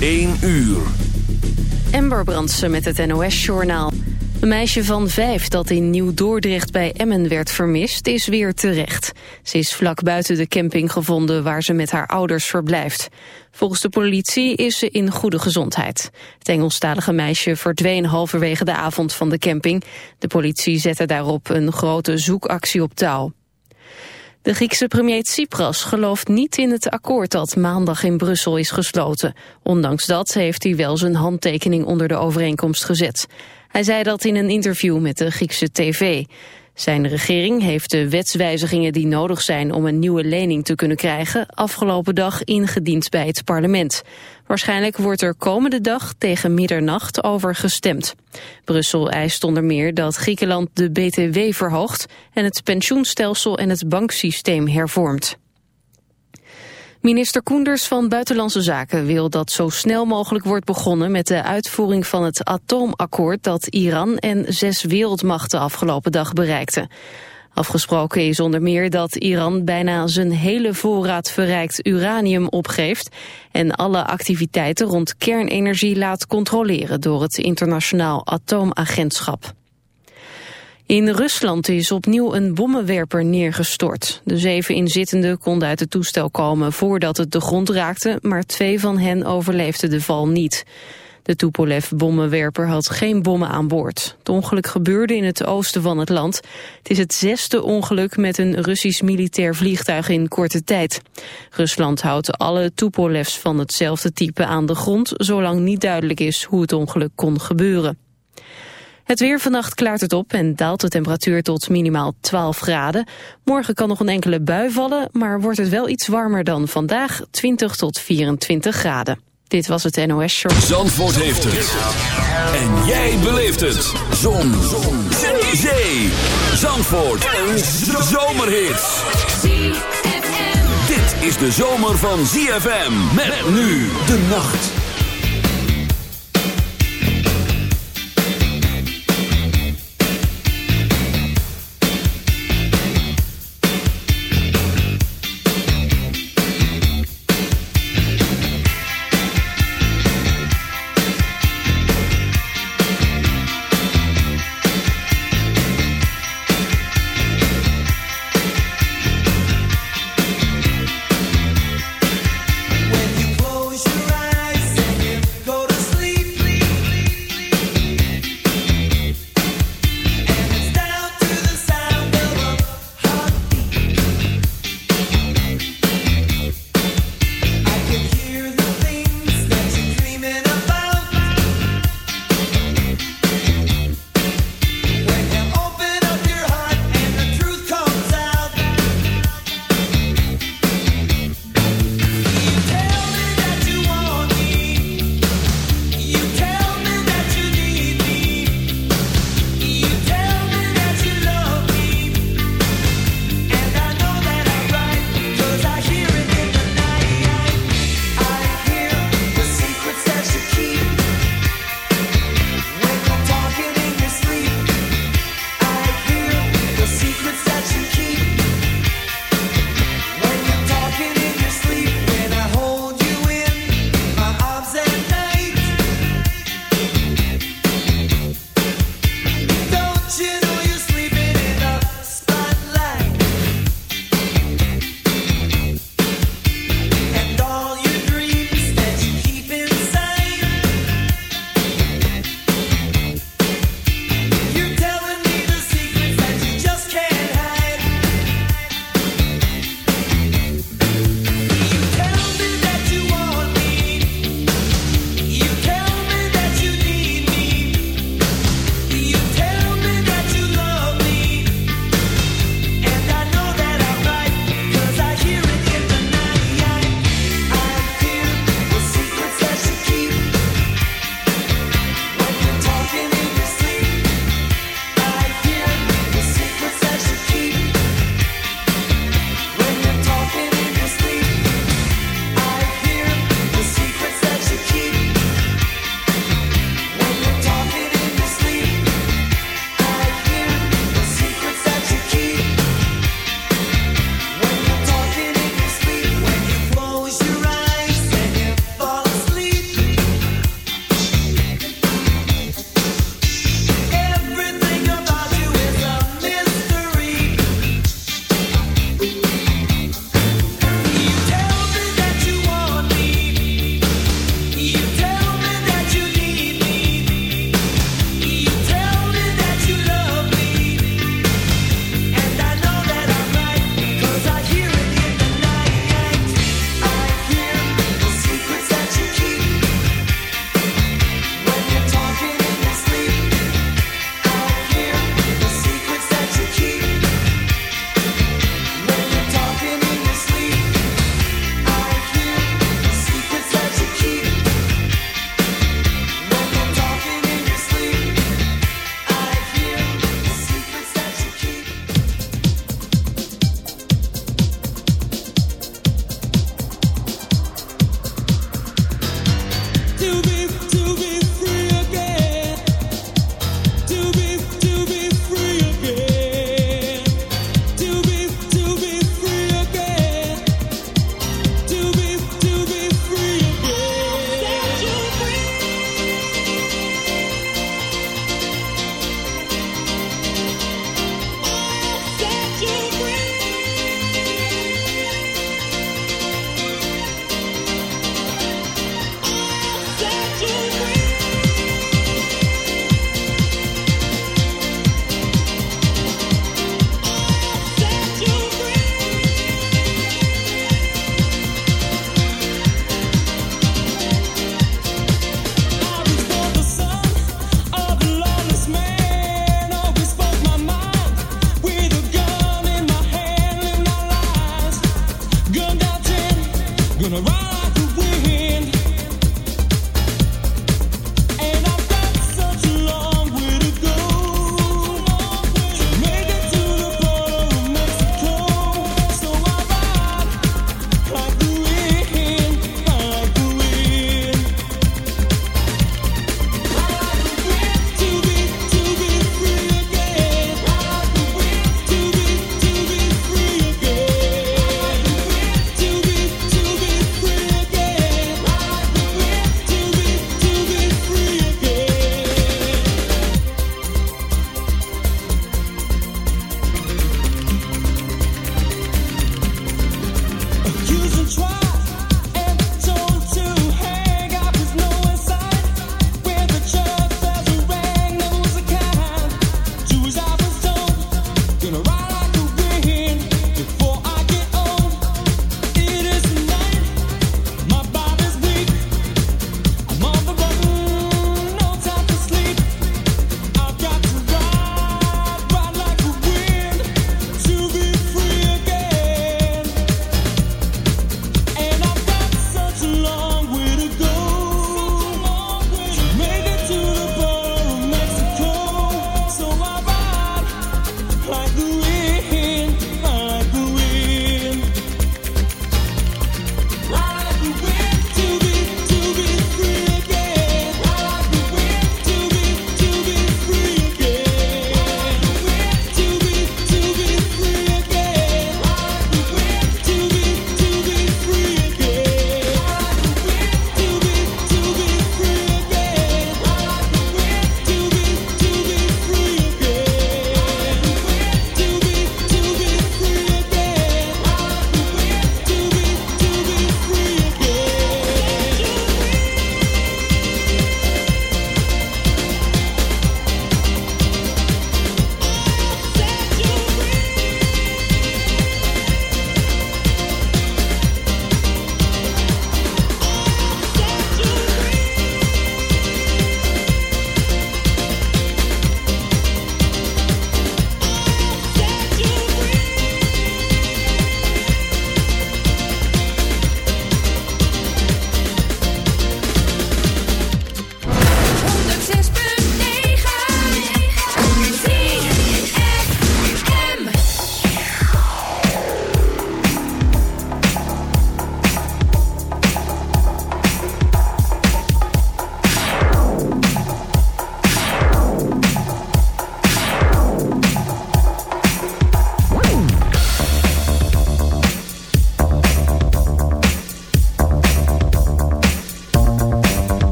1 uur. Ember Brandsen met het NOS-journaal. Een meisje van vijf dat in Nieuw-Dordrecht bij Emmen werd vermist... is weer terecht. Ze is vlak buiten de camping gevonden waar ze met haar ouders verblijft. Volgens de politie is ze in goede gezondheid. Het Engelstalige meisje verdween halverwege de avond van de camping. De politie zette daarop een grote zoekactie op touw. De Griekse premier Tsipras gelooft niet in het akkoord dat maandag in Brussel is gesloten. Ondanks dat heeft hij wel zijn handtekening onder de overeenkomst gezet. Hij zei dat in een interview met de Griekse tv. Zijn regering heeft de wetswijzigingen die nodig zijn om een nieuwe lening te kunnen krijgen afgelopen dag ingediend bij het parlement. Waarschijnlijk wordt er komende dag tegen middernacht over gestemd. Brussel eist onder meer dat Griekenland de BTW verhoogt en het pensioenstelsel en het banksysteem hervormt. Minister Koenders van Buitenlandse Zaken wil dat zo snel mogelijk wordt begonnen met de uitvoering van het atoomakkoord dat Iran en zes wereldmachten afgelopen dag bereikten. Afgesproken is onder meer dat Iran bijna zijn hele voorraad verrijkt uranium opgeeft en alle activiteiten rond kernenergie laat controleren door het internationaal atoomagentschap. In Rusland is opnieuw een bommenwerper neergestort. De zeven inzittenden konden uit het toestel komen voordat het de grond raakte, maar twee van hen overleefden de val niet. De Tupolev-bommenwerper had geen bommen aan boord. Het ongeluk gebeurde in het oosten van het land. Het is het zesde ongeluk met een Russisch militair vliegtuig in korte tijd. Rusland houdt alle Tupolevs van hetzelfde type aan de grond... zolang niet duidelijk is hoe het ongeluk kon gebeuren. Het weer vannacht klaart het op en daalt de temperatuur tot minimaal 12 graden. Morgen kan nog een enkele bui vallen, maar wordt het wel iets warmer dan vandaag, 20 tot 24 graden. Dit was het NOS Show. Zandvoort heeft het. En jij beleeft het. Zon. Zon. Zee. Zandvoort. Een zomerhit. Dit is de zomer van ZFM. Met nu de nacht.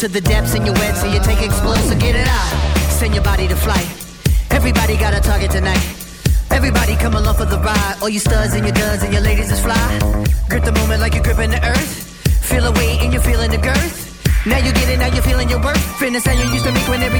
To the depths and you're wet, so you take explosive, get it out. Send your body to flight. Everybody got a target tonight. Everybody come along for the ride. All you studs and your duds and your ladies is fly. Grip the moment like you're gripping the earth. Feel a weight and you're feeling the girth. Now you get it, now you're feeling your worth. Fitness how you used to make when everything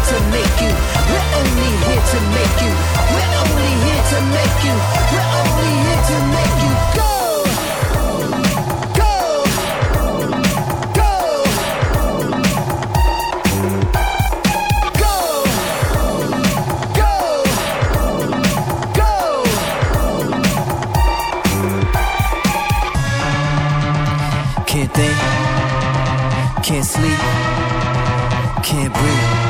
here to make you. We're only here to make you. We're only here to make you. We're only here to make you go. Go. Go. Go. Go. Go. Can't think, can't sleep, can't breathe.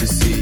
to see.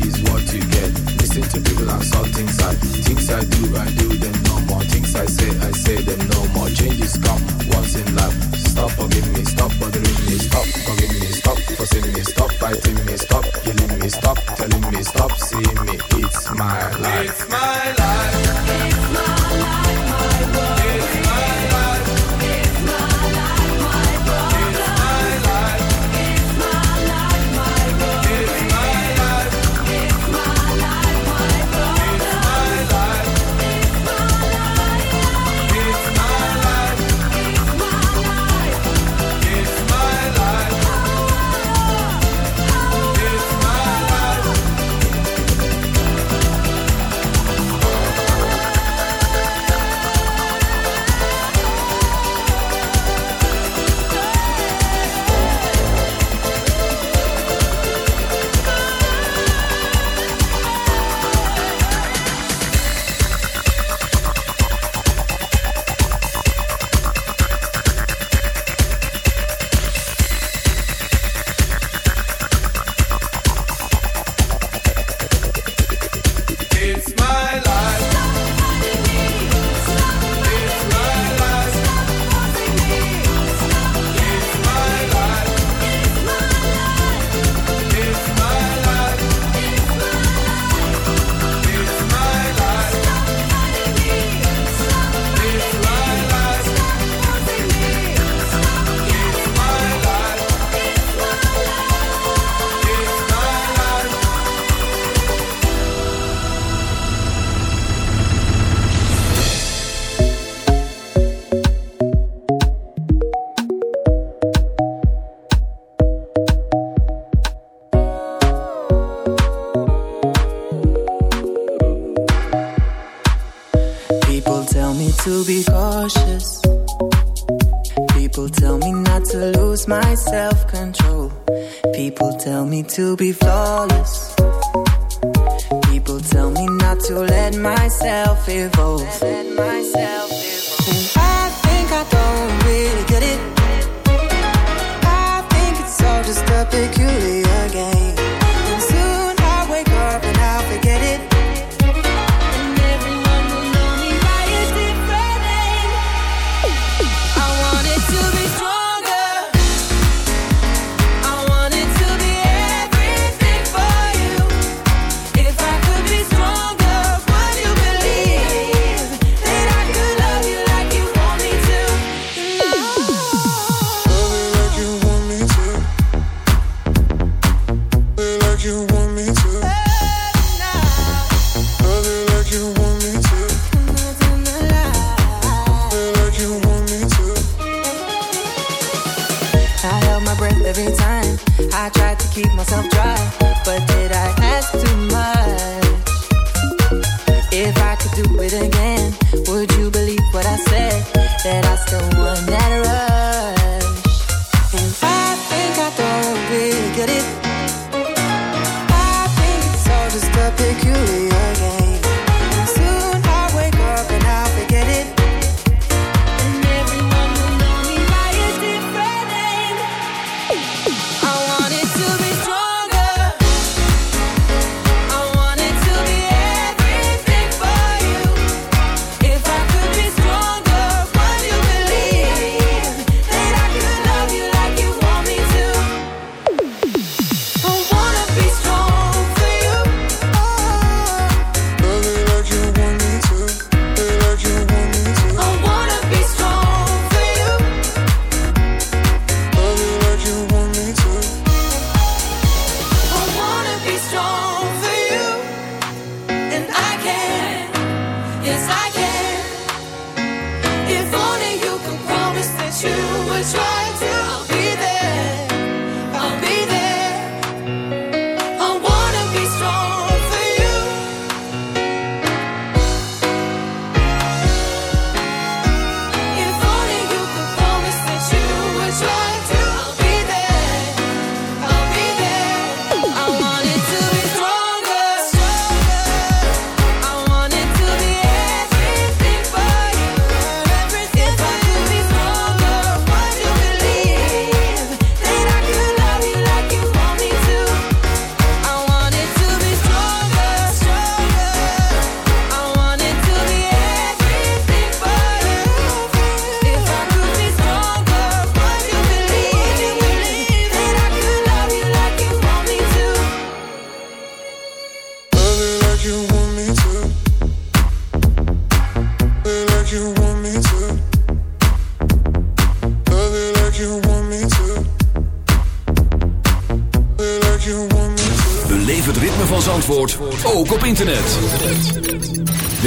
Thank you.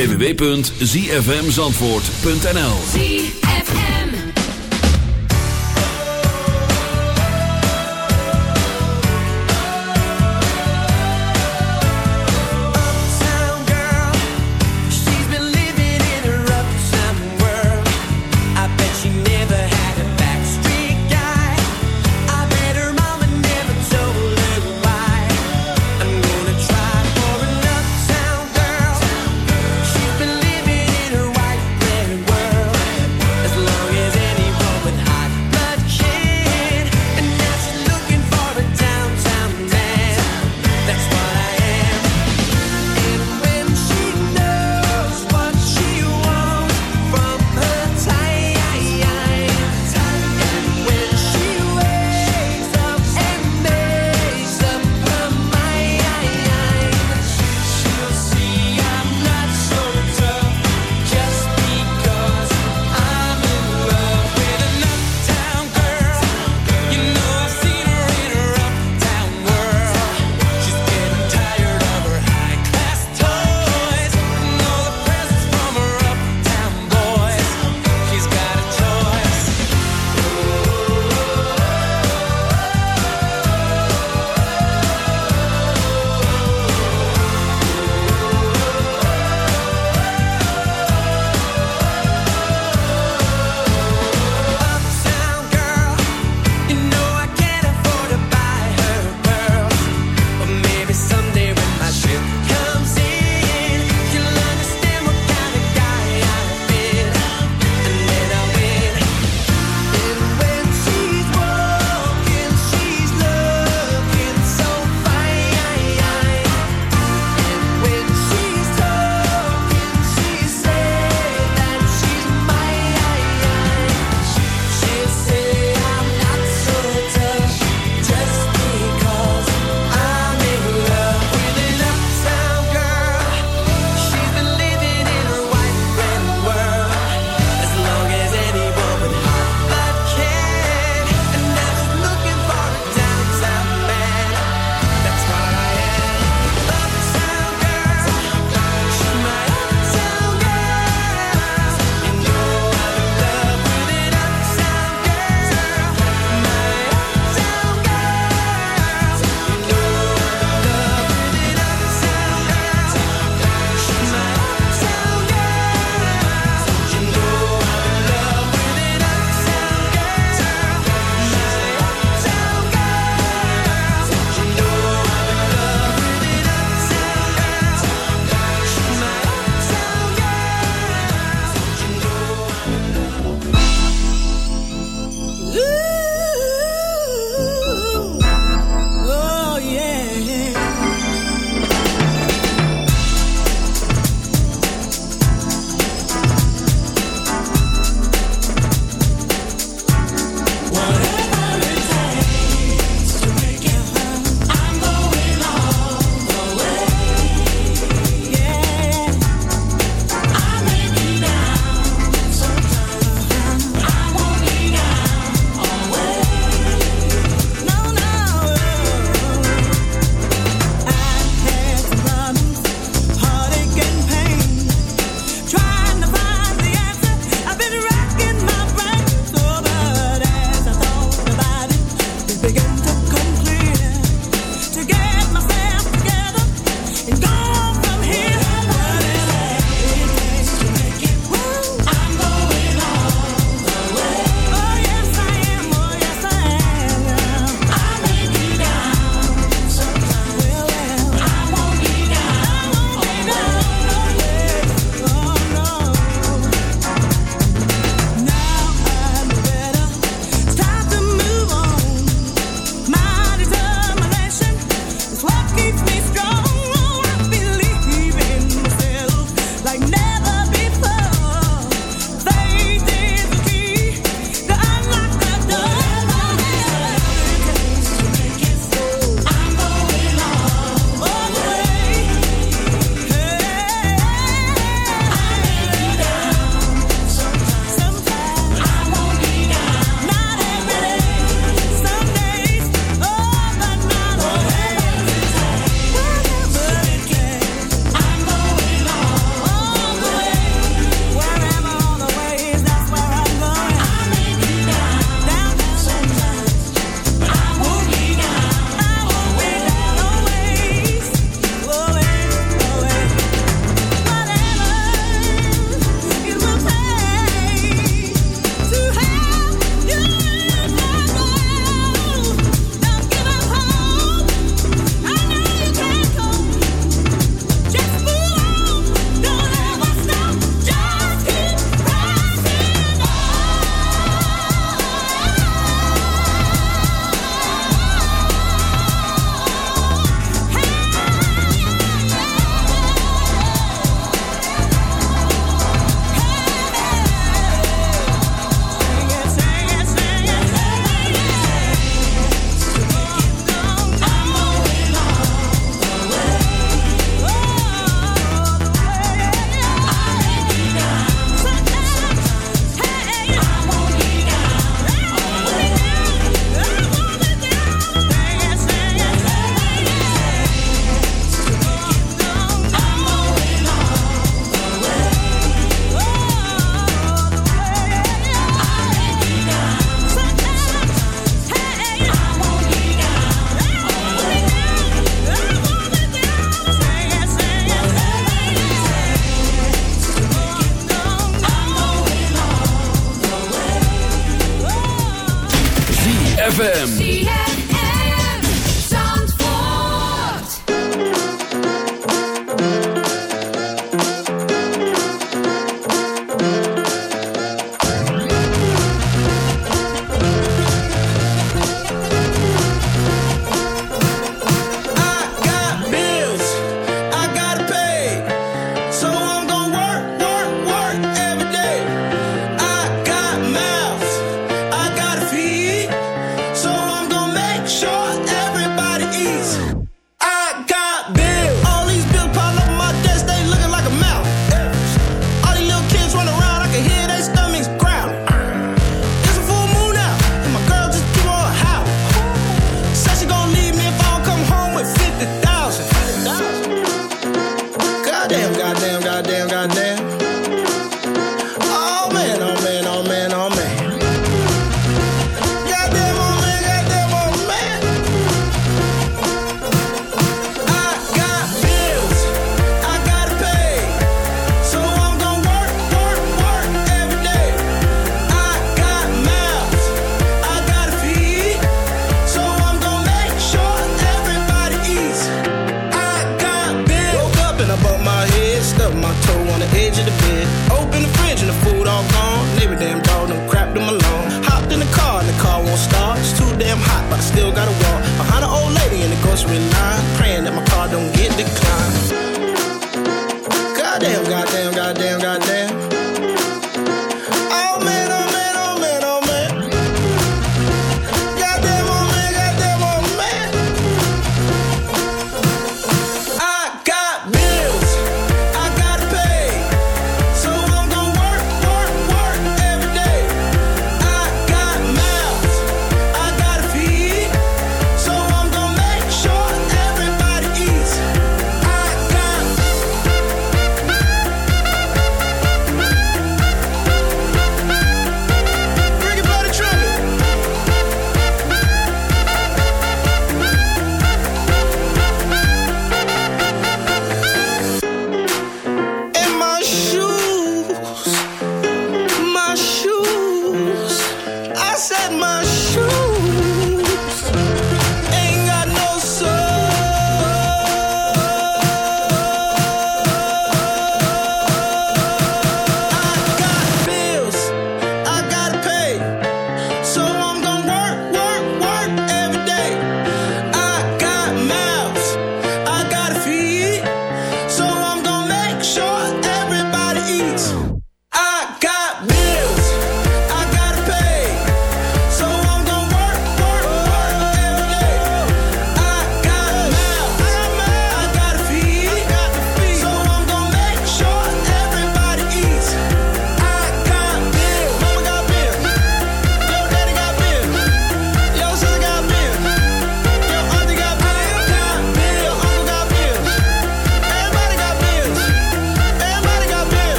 www.zfmzandvoort.nl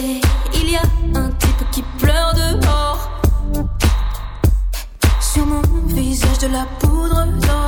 Il y a un type qui pleure dehors. Sur mon visage de la poudre d'or.